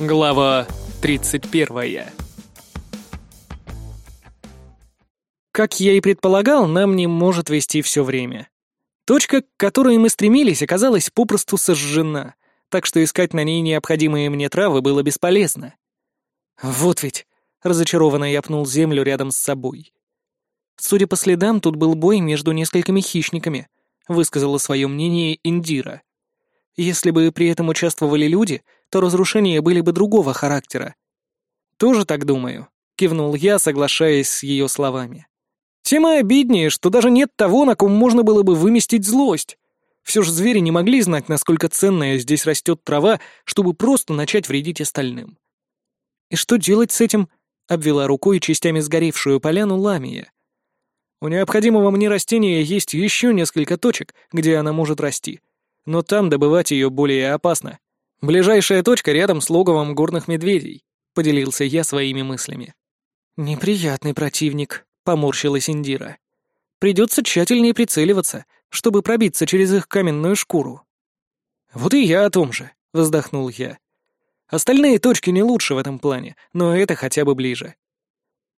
Глава 31 Как я и предполагал, нам не может вести все время. Точка, к которой мы стремились, оказалась попросту сожжена, так что искать на ней необходимые мне травы было бесполезно. Вот ведь, разочарованно я пнул землю рядом с собой. Судя по следам, тут был бой между несколькими хищниками, высказала свое мнение Индира. Если бы при этом участвовали люди, то разрушения были бы другого характера. «Тоже так думаю», — кивнул я, соглашаясь с ее словами. «Тем и обиднее, что даже нет того, на ком можно было бы выместить злость. Все же звери не могли знать, насколько ценная здесь растет трава, чтобы просто начать вредить остальным». «И что делать с этим?» — обвела рукой частями сгоревшую поляну ламия. «У необходимого мне растения есть еще несколько точек, где она может расти, но там добывать ее более опасно. Ближайшая точка рядом с логовом горных медведей», — поделился я своими мыслями. «Неприятный противник», — поморщилась Индира. «Придется тщательнее прицеливаться, чтобы пробиться через их каменную шкуру». «Вот и я о том же», — вздохнул я. «Остальные точки не лучше в этом плане, но это хотя бы ближе».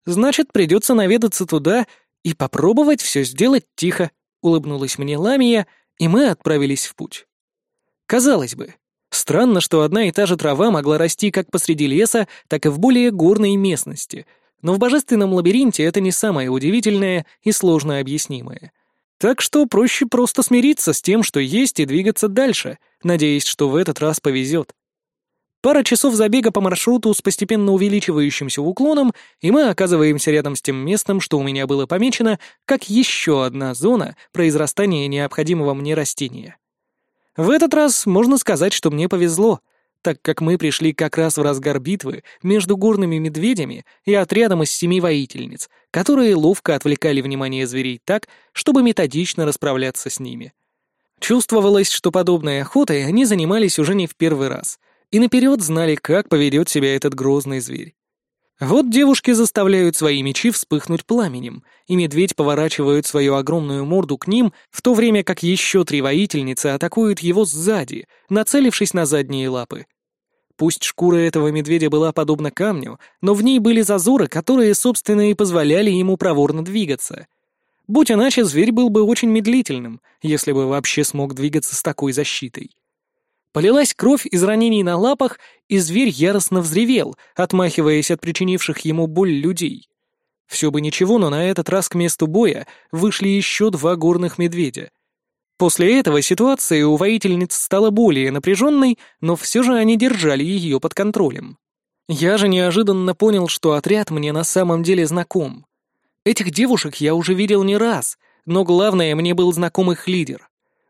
«Значит, придется наведаться туда и попробовать все сделать тихо», — улыбнулась мне Ламия, и мы отправились в путь. Казалось бы, Странно, что одна и та же трава могла расти как посреди леса, так и в более горной местности, но в божественном лабиринте это не самое удивительное и сложно объяснимое. Так что проще просто смириться с тем, что есть, и двигаться дальше, надеясь, что в этот раз повезет. Пара часов забега по маршруту с постепенно увеличивающимся уклоном, и мы оказываемся рядом с тем местом, что у меня было помечено, как еще одна зона произрастания необходимого мне растения. В этот раз можно сказать, что мне повезло, так как мы пришли как раз в разгар битвы между горными медведями и отрядом из семи воительниц, которые ловко отвлекали внимание зверей так, чтобы методично расправляться с ними. Чувствовалось, что подобной охотой они занимались уже не в первый раз, и наперед знали, как поведет себя этот грозный зверь. Вот девушки заставляют свои мечи вспыхнуть пламенем, и медведь поворачивает свою огромную морду к ним, в то время как еще три воительницы атакуют его сзади, нацелившись на задние лапы. Пусть шкура этого медведя была подобна камню, но в ней были зазоры, которые, собственно, и позволяли ему проворно двигаться. Будь иначе, зверь был бы очень медлительным, если бы вообще смог двигаться с такой защитой. Полилась кровь из ранений на лапах, и зверь яростно взревел, отмахиваясь от причинивших ему боль людей. Все бы ничего, но на этот раз к месту боя вышли еще два горных медведя. После этого ситуация у воительниц стала более напряженной, но все же они держали ее под контролем. Я же неожиданно понял, что отряд мне на самом деле знаком. Этих девушек я уже видел не раз, но главное, мне был знаком их лидер.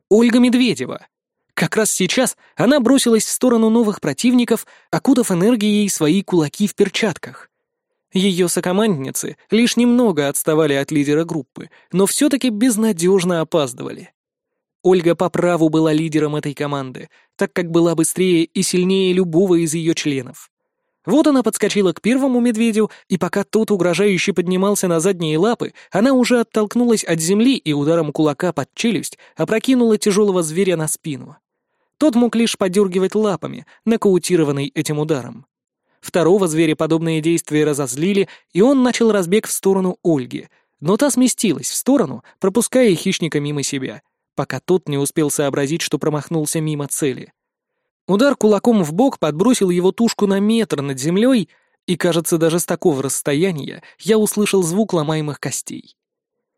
Ольга Медведева. Как раз сейчас она бросилась в сторону новых противников, окутав энергией свои кулаки в перчатках. Ее сокомандницы лишь немного отставали от лидера группы, но все-таки безнадежно опаздывали. Ольга по праву была лидером этой команды, так как была быстрее и сильнее любого из ее членов. Вот она подскочила к первому медведю, и пока тот угрожающе поднимался на задние лапы, она уже оттолкнулась от земли и ударом кулака под челюсть опрокинула тяжелого зверя на спину. Тот мог лишь подергивать лапами, нокаутированный этим ударом. Второго зверя подобные действия разозлили, и он начал разбег в сторону Ольги, но та сместилась в сторону, пропуская хищника мимо себя, пока тот не успел сообразить, что промахнулся мимо цели. Удар кулаком в бок подбросил его тушку на метр над землей, и, кажется, даже с такого расстояния я услышал звук ломаемых костей.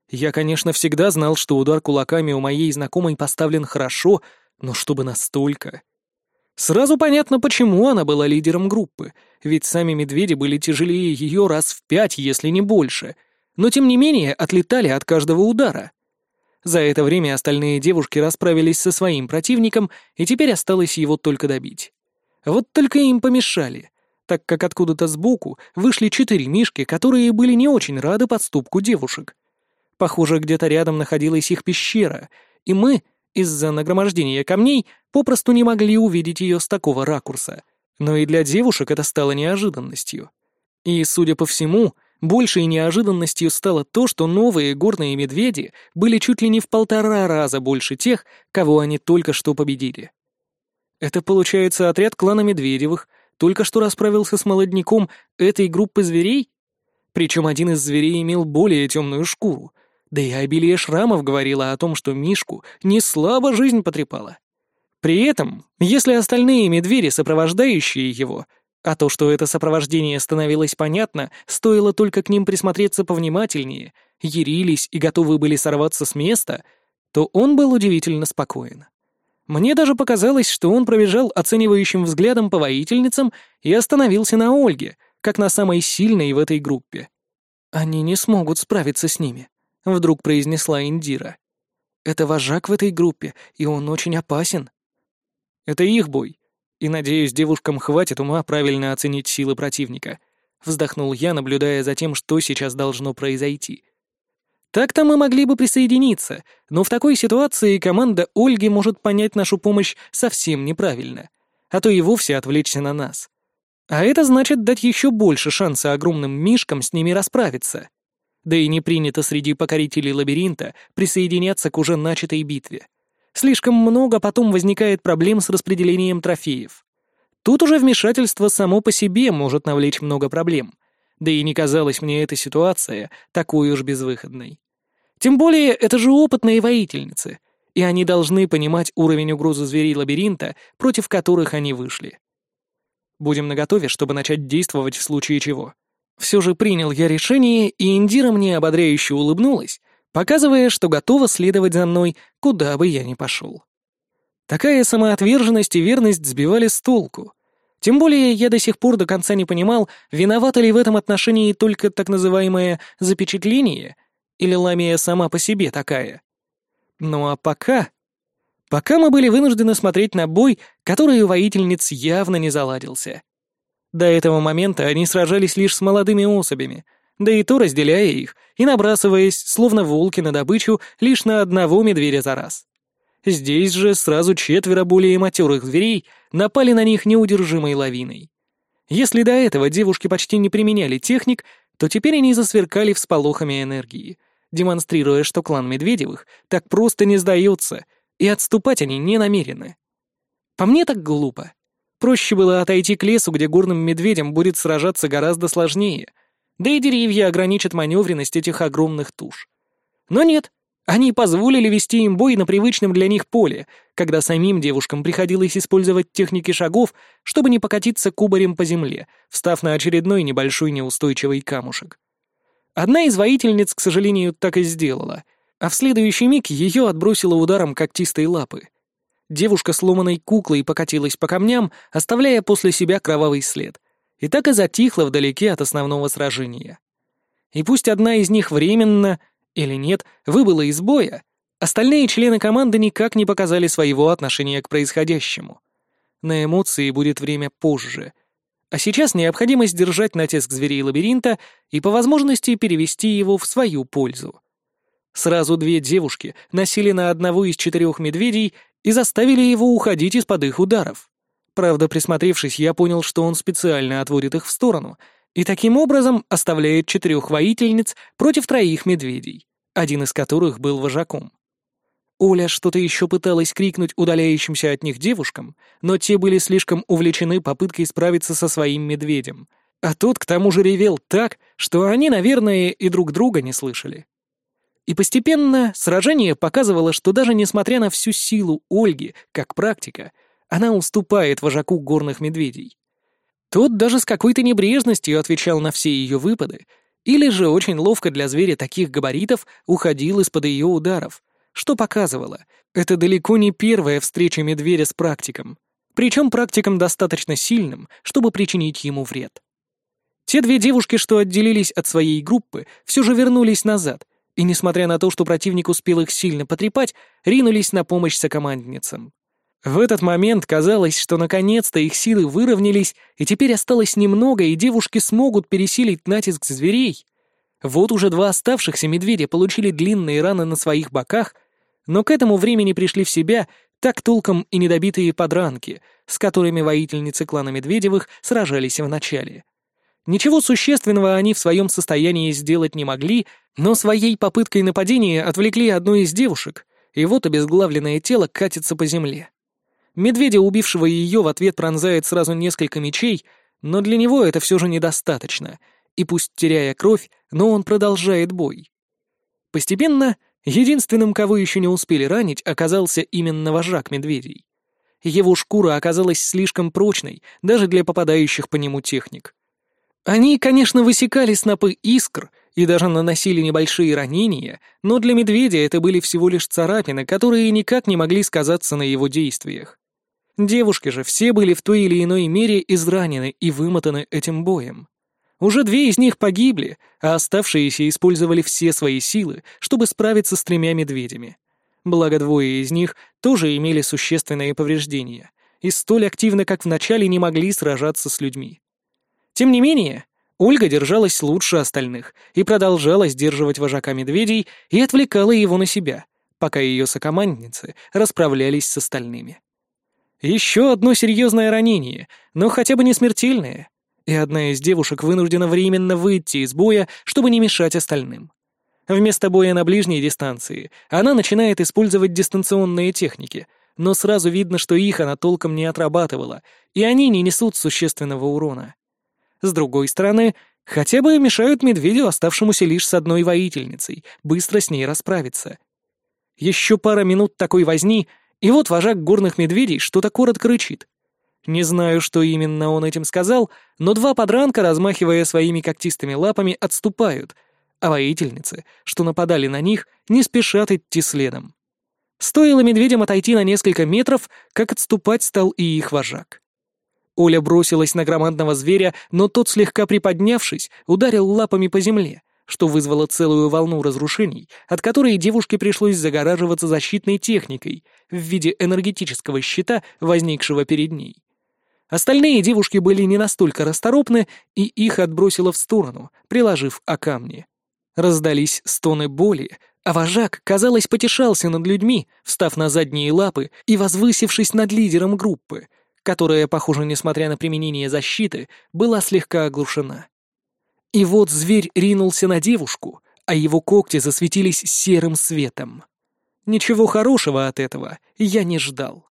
Я, конечно, всегда знал, что удар кулаками у моей знакомой поставлен хорошо, но чтобы настолько... Сразу понятно, почему она была лидером группы, ведь сами медведи были тяжелее ее раз в пять, если не больше, но тем не менее отлетали от каждого удара. За это время остальные девушки расправились со своим противником, и теперь осталось его только добить. Вот только им помешали, так как откуда-то сбоку вышли четыре мишки, которые были не очень рады подступку девушек. Похоже, где-то рядом находилась их пещера, и мы, из-за нагромождения камней, попросту не могли увидеть ее с такого ракурса. Но и для девушек это стало неожиданностью. И, судя по всему, большей неожиданностью стало то, что новые горные медведи были чуть ли не в полтора раза больше тех, кого они только что победили. Это, получается, отряд клана Медведевых, только что расправился с молодняком этой группы зверей? Причем один из зверей имел более темную шкуру, да и обилие шрамов говорило о том, что Мишку не слабо жизнь потрепала. При этом, если остальные медведи, сопровождающие его, а то, что это сопровождение становилось понятно, стоило только к ним присмотреться повнимательнее, ярились и готовы были сорваться с места, то он был удивительно спокоен. Мне даже показалось, что он пробежал оценивающим взглядом по воительницам и остановился на Ольге, как на самой сильной в этой группе. «Они не смогут справиться с ними», — вдруг произнесла Индира. «Это вожак в этой группе, и он очень опасен». «Это их бой, и, надеюсь, девушкам хватит ума правильно оценить силы противника», — вздохнул я, наблюдая за тем, что сейчас должно произойти. Так-то мы могли бы присоединиться, но в такой ситуации команда Ольги может понять нашу помощь совсем неправильно, а то и вовсе отвлечься на нас. А это значит дать еще больше шанса огромным мишкам с ними расправиться. Да и не принято среди покорителей лабиринта присоединяться к уже начатой битве. Слишком много потом возникает проблем с распределением трофеев. Тут уже вмешательство само по себе может навлечь много проблем. Да и не казалась мне эта ситуация такой уж безвыходной. Тем более, это же опытные воительницы, и они должны понимать уровень угрозы зверей лабиринта, против которых они вышли. Будем наготове, чтобы начать действовать в случае чего. Все же принял я решение, и Индира мне ободряюще улыбнулась, показывая, что готова следовать за мной, куда бы я ни пошел. Такая самоотверженность и верность сбивали с толку. Тем более я до сих пор до конца не понимал, виновато ли в этом отношении только так называемое «запечатление», или Ламия сама по себе такая. Ну а пока... Пока мы были вынуждены смотреть на бой, который у воительниц явно не заладился. До этого момента они сражались лишь с молодыми особями, да и то разделяя их и набрасываясь, словно волки на добычу, лишь на одного медведя за раз. Здесь же сразу четверо более матерых зверей напали на них неудержимой лавиной. Если до этого девушки почти не применяли техник, то теперь они засверкали всполохами энергии, демонстрируя, что клан Медведевых так просто не сдается, и отступать они не намерены. По мне так глупо. Проще было отойти к лесу, где горным медведям будет сражаться гораздо сложнее, да и деревья ограничат маневренность этих огромных туш. Но нет, они позволили вести им бой на привычном для них поле, когда самим девушкам приходилось использовать техники шагов, чтобы не покатиться кубарем по земле, встав на очередной небольшой неустойчивый камушек. Одна из воительниц, к сожалению, так и сделала, а в следующий миг ее отбросило ударом когтистой лапы. Девушка сломанной куклой покатилась по камням, оставляя после себя кровавый след, и так и затихла вдалеке от основного сражения. И пусть одна из них временно, или нет, выбыла из боя, остальные члены команды никак не показали своего отношения к происходящему. На эмоции будет время позже — а сейчас необходимо сдержать натиск зверей лабиринта и по возможности перевести его в свою пользу. Сразу две девушки насели на одного из четырех медведей и заставили его уходить из-под их ударов. Правда, присмотревшись, я понял, что он специально отводит их в сторону и таким образом оставляет четырех воительниц против троих медведей, один из которых был вожаком. Оля что-то еще пыталась крикнуть удаляющимся от них девушкам, но те были слишком увлечены попыткой справиться со своим медведем. А тот к тому же ревел так, что они, наверное, и друг друга не слышали. И постепенно сражение показывало, что даже несмотря на всю силу Ольги, как практика, она уступает вожаку горных медведей. Тот даже с какой-то небрежностью отвечал на все ее выпады, или же очень ловко для зверя таких габаритов уходил из-под ее ударов, что показывало, это далеко не первая встреча медведя с практиком, причем практиком достаточно сильным, чтобы причинить ему вред. Те две девушки, что отделились от своей группы, все же вернулись назад, и, несмотря на то, что противник успел их сильно потрепать, ринулись на помощь сокомандницам. В этот момент казалось, что наконец-то их силы выровнялись, и теперь осталось немного, и девушки смогут пересилить натиск зверей. Вот уже два оставшихся медведя получили длинные раны на своих боках, но к этому времени пришли в себя так толком и недобитые подранки, с которыми воительницы клана Медведевых сражались в начале. Ничего существенного они в своем состоянии сделать не могли, но своей попыткой нападения отвлекли одну из девушек, и вот обезглавленное тело катится по земле. Медведя, убившего ее, в ответ пронзает сразу несколько мечей, но для него это все же недостаточно, и пусть теряя кровь, но он продолжает бой. Постепенно, единственным, кого еще не успели ранить, оказался именно вожак медведей. Его шкура оказалась слишком прочной даже для попадающих по нему техник. Они, конечно, высекали снопы искр и даже наносили небольшие ранения, но для медведя это были всего лишь царапины, которые никак не могли сказаться на его действиях. Девушки же все были в той или иной мере изранены и вымотаны этим боем. Уже две из них погибли, а оставшиеся использовали все свои силы, чтобы справиться с тремя медведями. Благо двое из них тоже имели существенные повреждения и столь активно, как в начале, не могли сражаться с людьми. Тем не менее, Ольга держалась лучше остальных и продолжала сдерживать вожака медведей и отвлекала его на себя, пока ее сокомандницы расправлялись с остальными. Еще одно серьезное ранение, но хотя бы не смертельное, и одна из девушек вынуждена временно выйти из боя, чтобы не мешать остальным. Вместо боя на ближней дистанции она начинает использовать дистанционные техники, но сразу видно, что их она толком не отрабатывала, и они не несут существенного урона. С другой стороны, хотя бы мешают медведю, оставшемуся лишь с одной воительницей, быстро с ней расправиться. Еще пара минут такой возни, и вот вожак горных медведей что-то коротко рычит. Не знаю, что именно он этим сказал, но два подранка, размахивая своими когтистыми лапами, отступают — а воительницы, что нападали на них, не спешат идти следом. Стоило медведям отойти на несколько метров, как отступать стал и их вожак. Оля бросилась на громадного зверя, но тот, слегка приподнявшись, ударил лапами по земле, что вызвало целую волну разрушений, от которой девушке пришлось загораживаться защитной техникой в виде энергетического щита, возникшего перед ней. Остальные девушки были не настолько расторопны, и их отбросило в сторону, приложив о камни. Раздались стоны боли, а вожак, казалось, потешался над людьми, встав на задние лапы и возвысившись над лидером группы, которая, похоже, несмотря на применение защиты, была слегка оглушена. И вот зверь ринулся на девушку, а его когти засветились серым светом. Ничего хорошего от этого я не ждал.